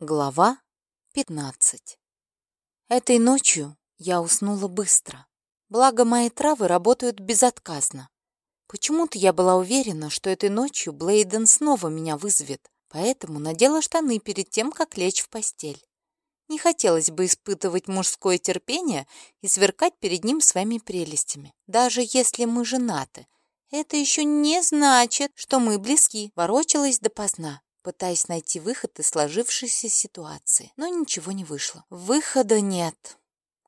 Глава 15 Этой ночью я уснула быстро. Благо, мои травы работают безотказно. Почему-то я была уверена, что этой ночью Блейден снова меня вызовет, поэтому надела штаны перед тем, как лечь в постель. Не хотелось бы испытывать мужское терпение и сверкать перед ним своими прелестями. Даже если мы женаты, это еще не значит, что мы близки. Ворочалась допоздна пытаясь найти выход из сложившейся ситуации, но ничего не вышло. Выхода нет,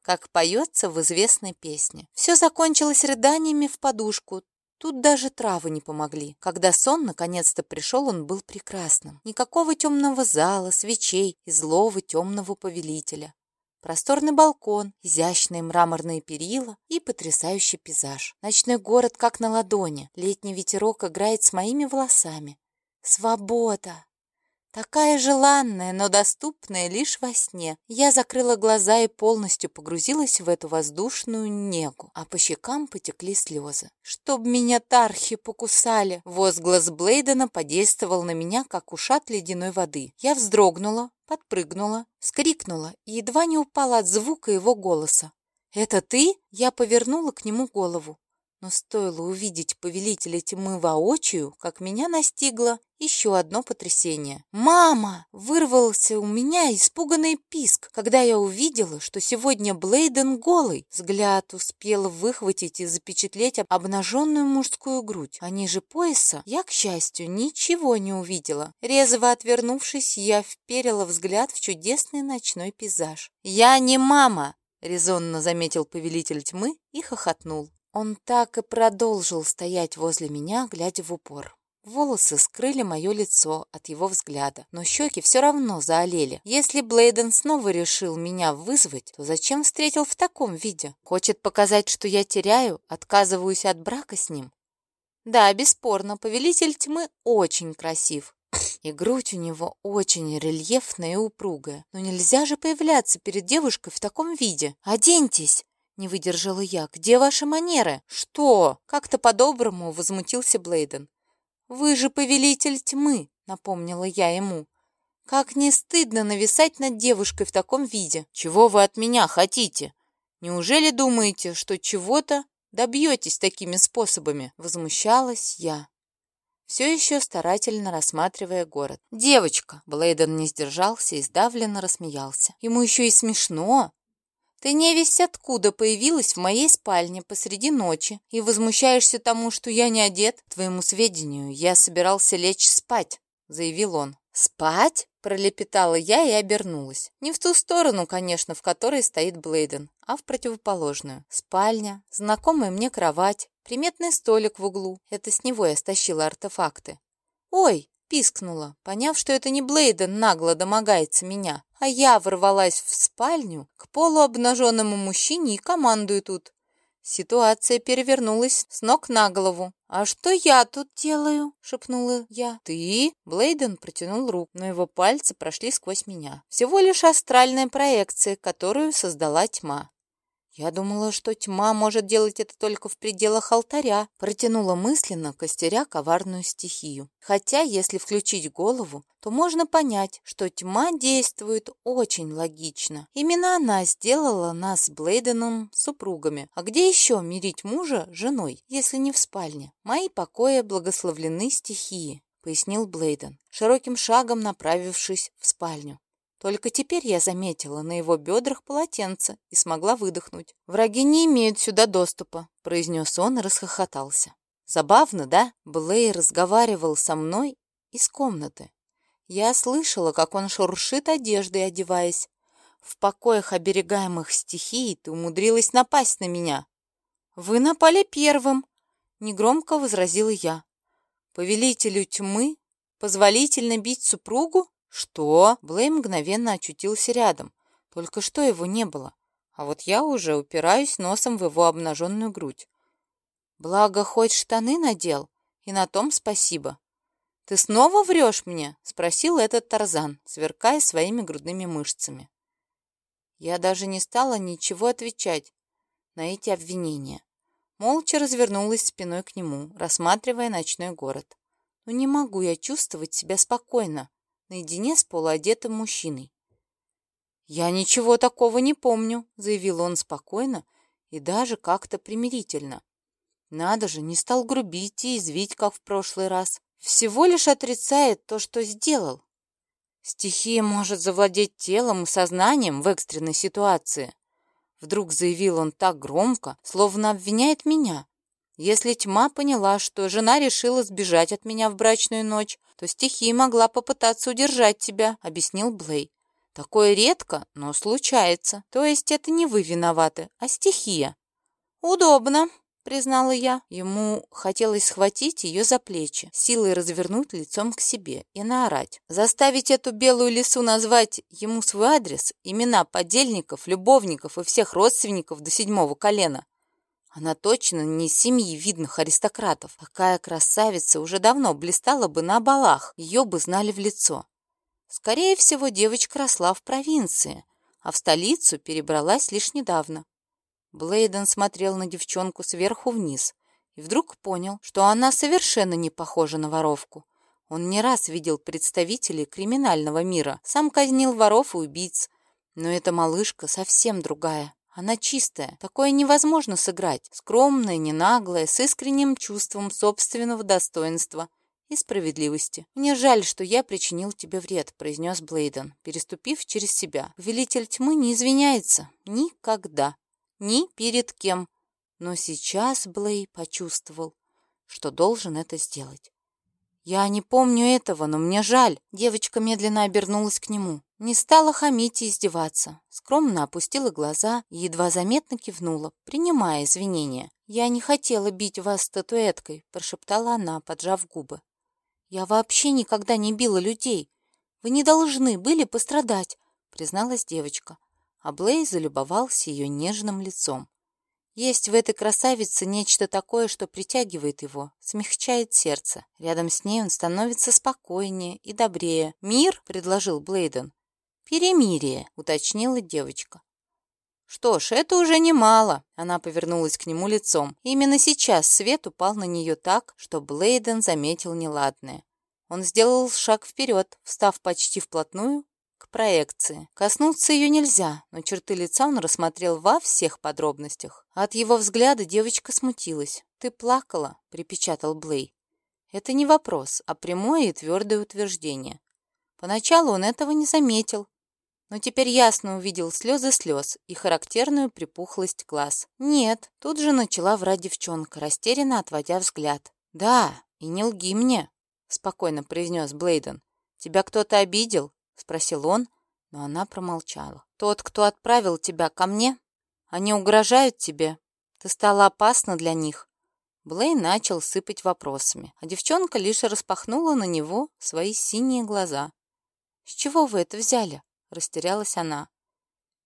как поется в известной песне. Все закончилось рыданиями в подушку, Тут даже травы не помогли. Когда сон наконец-то пришел, он был прекрасным. Никакого темного зала, свечей и злого темного повелителя. Просторный балкон, изящные мраморные перила и потрясающий пейзаж. Ночной город как на ладони. Летний ветерок играет с моими волосами. Свобода! Такая желанная, но доступная лишь во сне. Я закрыла глаза и полностью погрузилась в эту воздушную негу, а по щекам потекли слезы. «Чтоб меня тархи покусали!» Возглас Блейдена подействовал на меня, как ушат ледяной воды. Я вздрогнула, подпрыгнула, скрикнула и едва не упала от звука его голоса. «Это ты?» Я повернула к нему голову. Но стоило увидеть повелителя тьмы воочию, как меня настигло еще одно потрясение. «Мама!» — вырвался у меня испуганный писк, когда я увидела, что сегодня Блейден голый. Взгляд успел выхватить и запечатлеть обнаженную мужскую грудь. А ниже пояса я, к счастью, ничего не увидела. Резво отвернувшись, я вперила взгляд в чудесный ночной пейзаж. «Я не мама!» — резонно заметил повелитель тьмы и хохотнул. Он так и продолжил стоять возле меня, глядя в упор. Волосы скрыли мое лицо от его взгляда, но щеки все равно заолели. Если Блейден снова решил меня вызвать, то зачем встретил в таком виде? Хочет показать, что я теряю, отказываюсь от брака с ним? Да, бесспорно, повелитель тьмы очень красив. И грудь у него очень рельефная и упругая. Но нельзя же появляться перед девушкой в таком виде. Оденьтесь! Не выдержала я. «Где ваши манеры?» «Что?» Как-то по-доброму возмутился Блейден. «Вы же повелитель тьмы», — напомнила я ему. «Как не стыдно нависать над девушкой в таком виде? Чего вы от меня хотите? Неужели думаете, что чего-то добьетесь такими способами?» Возмущалась я все еще старательно рассматривая город. «Девочка!» — Блейден не сдержался и сдавленно рассмеялся. «Ему еще и смешно. Ты не невесть откуда появилась в моей спальне посреди ночи и возмущаешься тому, что я не одет? Твоему сведению, я собирался лечь спать, заявил он. Спать? Пролепетала я и обернулась. Не в ту сторону, конечно, в которой стоит Блейден, а в противоположную. Спальня, знакомая мне кровать, приметный столик в углу. Это с него я стащила артефакты. «Ой!» Пискнула, поняв, что это не Блейден нагло домогается меня, а я ворвалась в спальню к полуобнаженному мужчине и командую тут. Ситуация перевернулась с ног на голову. «А что я тут делаю?» — шепнула я. «Ты?» — Блейден протянул руку, но его пальцы прошли сквозь меня. Всего лишь астральная проекция, которую создала тьма. «Я думала, что тьма может делать это только в пределах алтаря», протянула мысленно, костеря коварную стихию. Хотя, если включить голову, то можно понять, что тьма действует очень логично. Именно она сделала нас с Блейденом супругами. А где еще мирить мужа женой, если не в спальне? Мои покои благословлены стихии, пояснил Блейден, широким шагом направившись в спальню. Только теперь я заметила на его бедрах полотенце и смогла выдохнуть. «Враги не имеют сюда доступа», — произнес он и расхохотался. «Забавно, да?» Блей разговаривал со мной из комнаты. Я слышала, как он шуршит одеждой, одеваясь. В покоях оберегаемых стихий ты умудрилась напасть на меня. «Вы напали первым», — негромко возразила я. «Повелителю тьмы позволительно бить супругу?» «Что?» Блей мгновенно очутился рядом. Только что его не было. А вот я уже упираюсь носом в его обнаженную грудь. Благо, хоть штаны надел, и на том спасибо. «Ты снова врешь мне?» — спросил этот Тарзан, сверкая своими грудными мышцами. Я даже не стала ничего отвечать на эти обвинения. Молча развернулась спиной к нему, рассматривая ночной город. «Ну не могу я чувствовать себя спокойно, наедине с полуодетым мужчиной. «Я ничего такого не помню», — заявил он спокойно и даже как-то примирительно. Надо же, не стал грубить и извить, как в прошлый раз. Всего лишь отрицает то, что сделал. Стихия может завладеть телом и сознанием в экстренной ситуации. Вдруг заявил он так громко, словно обвиняет меня. Если тьма поняла, что жена решила сбежать от меня в брачную ночь, то стихия могла попытаться удержать тебя, объяснил Блей. Такое редко, но случается. То есть это не вы виноваты, а стихия. Удобно, признала я. Ему хотелось схватить ее за плечи, силой развернуть лицом к себе и наорать. Заставить эту белую лису назвать ему свой адрес, имена подельников, любовников и всех родственников до седьмого колена. Она точно не из семьи видных аристократов. Такая красавица уже давно блистала бы на балах, ее бы знали в лицо. Скорее всего, девочка росла в провинции, а в столицу перебралась лишь недавно. Блейден смотрел на девчонку сверху вниз и вдруг понял, что она совершенно не похожа на воровку. Он не раз видел представителей криминального мира, сам казнил воров и убийц. Но эта малышка совсем другая. Она чистая. Такое невозможно сыграть. Скромная, ненаглая, с искренним чувством собственного достоинства и справедливости. «Мне жаль, что я причинил тебе вред», — произнес Блейден, переступив через себя. «Повелитель тьмы не извиняется. Никогда» ни перед кем. Но сейчас Блей почувствовал, что должен это сделать. «Я не помню этого, но мне жаль». Девочка медленно обернулась к нему. Не стала хамить и издеваться. Скромно опустила глаза и едва заметно кивнула, принимая извинения. «Я не хотела бить вас статуэткой», — прошептала она, поджав губы. «Я вообще никогда не била людей. Вы не должны были пострадать», — призналась девочка а Блей залюбовался ее нежным лицом. Есть в этой красавице нечто такое, что притягивает его, смягчает сердце. Рядом с ней он становится спокойнее и добрее. «Мир?» — предложил Блейден. «Перемирие», — уточнила девочка. «Что ж, это уже немало», — она повернулась к нему лицом. Именно сейчас свет упал на нее так, что Блейден заметил неладное. Он сделал шаг вперед, встав почти вплотную проекции. Коснуться ее нельзя, но черты лица он рассмотрел во всех подробностях. От его взгляда девочка смутилась. «Ты плакала?» — припечатал Блей. Это не вопрос, а прямое и твердое утверждение. Поначалу он этого не заметил, но теперь ясно увидел слезы слез и характерную припухлость глаз. «Нет», — тут же начала врать девчонка, растерянно отводя взгляд. «Да, и не лги мне», — спокойно произнес Блейден. «Тебя кто-то обидел? Спросил он, но она промолчала. «Тот, кто отправил тебя ко мне? Они угрожают тебе? Ты стала опасна для них?» Блей начал сыпать вопросами, а девчонка лишь распахнула на него свои синие глаза. «С чего вы это взяли?» — растерялась она.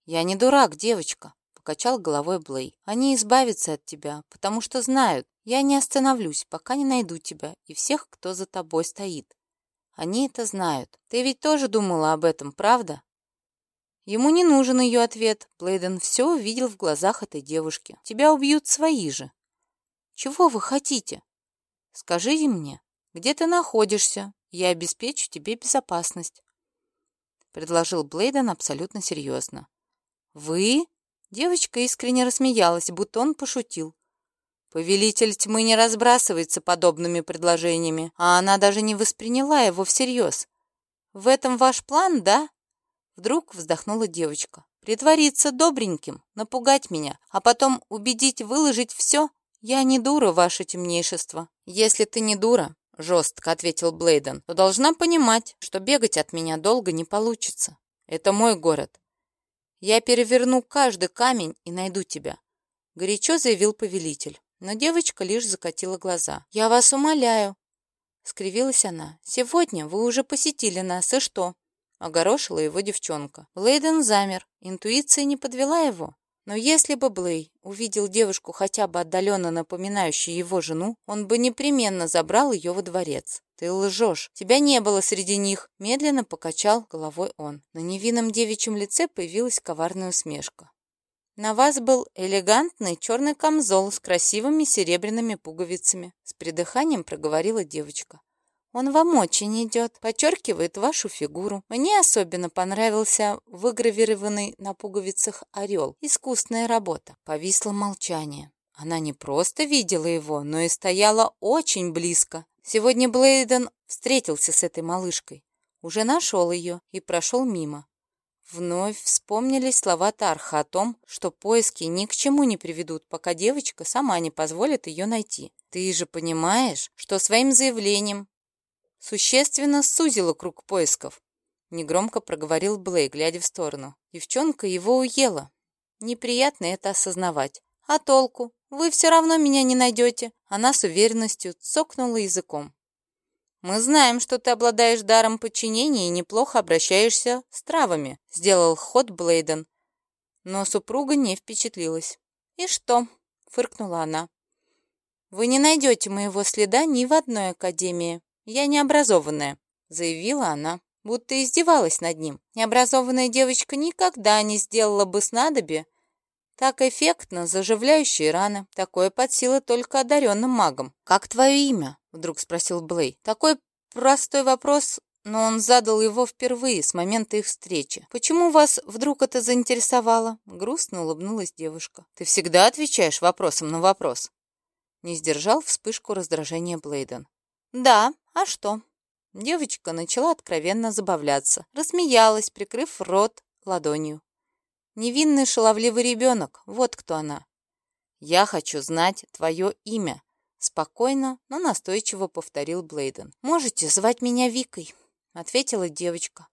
«Я не дурак, девочка», — покачал головой Блей. «Они избавятся от тебя, потому что знают, я не остановлюсь, пока не найду тебя и всех, кто за тобой стоит. Они это знают. Ты ведь тоже думала об этом, правда? Ему не нужен ее ответ. Блейден все увидел в глазах этой девушки. Тебя убьют свои же. Чего вы хотите? Скажи мне, где ты находишься? Я обеспечу тебе безопасность. Предложил Блейден абсолютно серьезно. Вы? Девочка искренне рассмеялась, будто он пошутил. Повелитель тьмы не разбрасывается подобными предложениями, а она даже не восприняла его всерьез. «В этом ваш план, да?» Вдруг вздохнула девочка. «Притвориться добреньким, напугать меня, а потом убедить выложить все? Я не дура, ваше темнейшество». «Если ты не дура», — жестко ответил Блейден, «то должна понимать, что бегать от меня долго не получится. Это мой город. Я переверну каждый камень и найду тебя», — горячо заявил повелитель. Но девочка лишь закатила глаза. «Я вас умоляю!» Скривилась она. «Сегодня вы уже посетили нас, и что?» Огорошила его девчонка. Лейден замер. Интуиция не подвела его. Но если бы Блей увидел девушку хотя бы отдаленно напоминающую его жену, он бы непременно забрал ее во дворец. «Ты лжешь. Тебя не было среди них», — медленно покачал головой он. На невинном девичьем лице появилась коварная усмешка. На вас был элегантный черный камзол с красивыми серебряными пуговицами. С придыханием проговорила девочка. Он вам очень идет, подчеркивает вашу фигуру. Мне особенно понравился выгравированный на пуговицах орел. Искусная работа. Повисло молчание. Она не просто видела его, но и стояла очень близко. Сегодня Блейден встретился с этой малышкой. Уже нашел ее и прошел мимо. Вновь вспомнились слова Тарха о том, что поиски ни к чему не приведут, пока девочка сама не позволит ее найти. Ты же понимаешь, что своим заявлением существенно сузила круг поисков. Негромко проговорил Блей, глядя в сторону. Девчонка его уела. Неприятно это осознавать. А толку? Вы все равно меня не найдете. Она с уверенностью цокнула языком. «Мы знаем, что ты обладаешь даром подчинения и неплохо обращаешься с травами», — сделал ход Блейден. Но супруга не впечатлилась. «И что?» — фыркнула она. «Вы не найдете моего следа ни в одной академии. «Я необразованная», — заявила она, будто издевалась над ним. Необразованная девочка никогда не сделала бы снадобье так эффектно заживляющие раны. Такое под силы только одаренным магам. «Как твое имя?» — вдруг спросил Блей. Такой простой вопрос, но он задал его впервые с момента их встречи. «Почему вас вдруг это заинтересовало?» Грустно улыбнулась девушка. «Ты всегда отвечаешь вопросом на вопрос». Не сдержал вспышку раздражения Блейден. «Да, а что?» Девочка начала откровенно забавляться, рассмеялась, прикрыв рот ладонью. «Невинный шаловливый ребенок, вот кто она». «Я хочу знать твое имя», — спокойно, но настойчиво повторил Блейден. «Можете звать меня Викой», — ответила девочка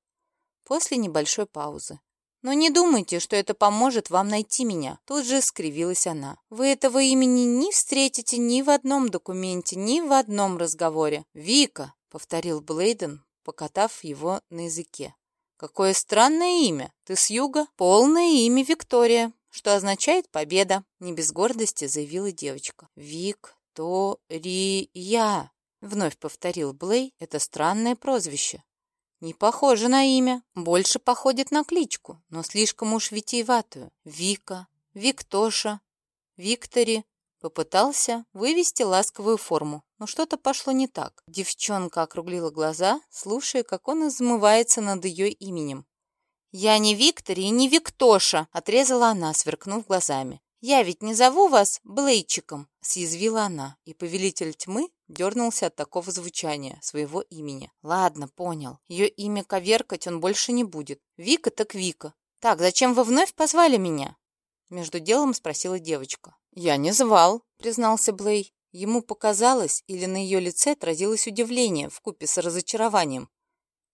после небольшой паузы. «Но не думайте, что это поможет вам найти меня», — тут же скривилась она. «Вы этого имени не встретите ни в одном документе, ни в одном разговоре». «Вика», — повторил Блейден, покатав его на языке. «Какое странное имя. Ты с юга?» «Полное имя Виктория, что означает «победа», — не без гордости заявила девочка. «Виктория», — вновь повторил Блей, — «это странное прозвище. Не похоже на имя. Больше походит на кличку, но слишком уж витиеватую. Вика, Виктоша, Виктори. Попытался вывести ласковую форму, но что-то пошло не так. Девчонка округлила глаза, слушая, как он измывается над ее именем. «Я не Виктори и не Виктоша!» — отрезала она, сверкнув глазами. «Я ведь не зову вас Блейчиком!» — съязвила она, и повелитель тьмы дернулся от такого звучания своего имени. «Ладно, понял. Ее имя коверкать он больше не будет. Вика так Вика. Так, зачем вы вновь позвали меня?» Между делом спросила девочка. «Я не звал», — признался Блей. Ему показалось, или на ее лице отразилось удивление вкупе с разочарованием.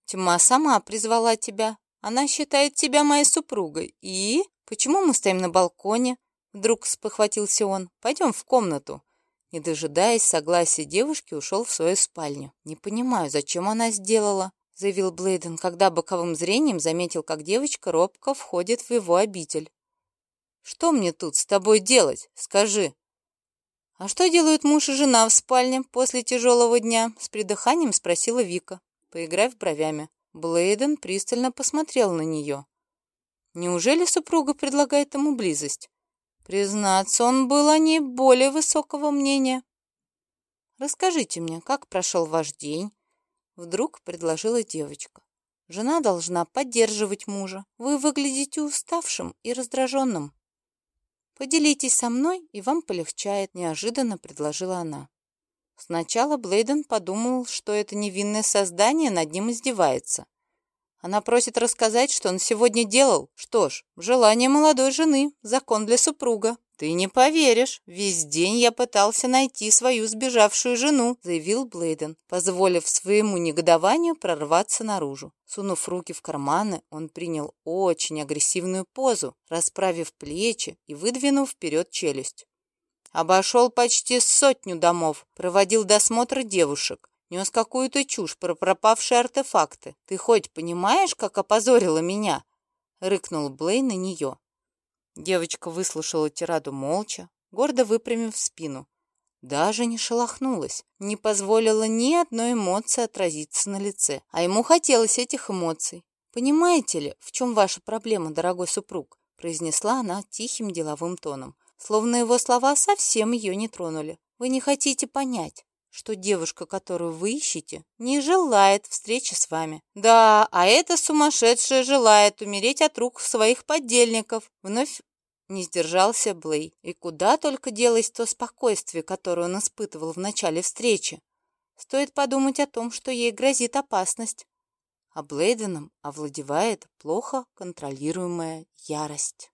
«Тьма сама призвала тебя. Она считает тебя моей супругой. И? Почему мы стоим на балконе?» Вдруг спохватился он. «Пойдем в комнату». Не дожидаясь согласия девушки, ушел в свою спальню. «Не понимаю, зачем она сделала?» — заявил Блейден, когда боковым зрением заметил, как девочка робко входит в его обитель. «Что мне тут с тобой делать? Скажи». «А что делают муж и жена в спальне после тяжелого дня?» — с придыханием спросила Вика, поиграв бровями. Блейден пристально посмотрел на нее. «Неужели супруга предлагает ему близость?» Признаться, он был о ней более высокого мнения. «Расскажите мне, как прошел ваш день?» Вдруг предложила девочка. «Жена должна поддерживать мужа. Вы выглядите уставшим и раздраженным». «Поделитесь со мной, и вам полегчает», — неожиданно предложила она. Сначала Блейден подумал, что это невинное создание над ним издевается. Она просит рассказать, что он сегодня делал. Что ж, желание молодой жены, закон для супруга. «Ты не поверишь, весь день я пытался найти свою сбежавшую жену», заявил Блейден, позволив своему негодованию прорваться наружу. Сунув руки в карманы, он принял очень агрессивную позу, расправив плечи и выдвинув вперед челюсть. Обошел почти сотню домов, проводил досмотр девушек, Нес какую-то чушь про пропавшие артефакты. Ты хоть понимаешь, как опозорила меня?» Рыкнул Блей на нее. Девочка выслушала тираду молча, гордо выпрямив спину. Даже не шелохнулась, не позволила ни одной эмоции отразиться на лице. А ему хотелось этих эмоций. «Понимаете ли, в чем ваша проблема, дорогой супруг?» произнесла она тихим деловым тоном, словно его слова совсем ее не тронули. «Вы не хотите понять. что девушка, которую вы ищете, не желает встречи с вами. Да, а эта сумасшедшая желает умереть от рук своих поддельников. Вновь не сдержался Блей. И куда только делось то спокойствие, которое он испытывал в начале встречи. Стоит подумать о том, что ей грозит опасность. А Блейденом овладевает плохо контролируемая ярость.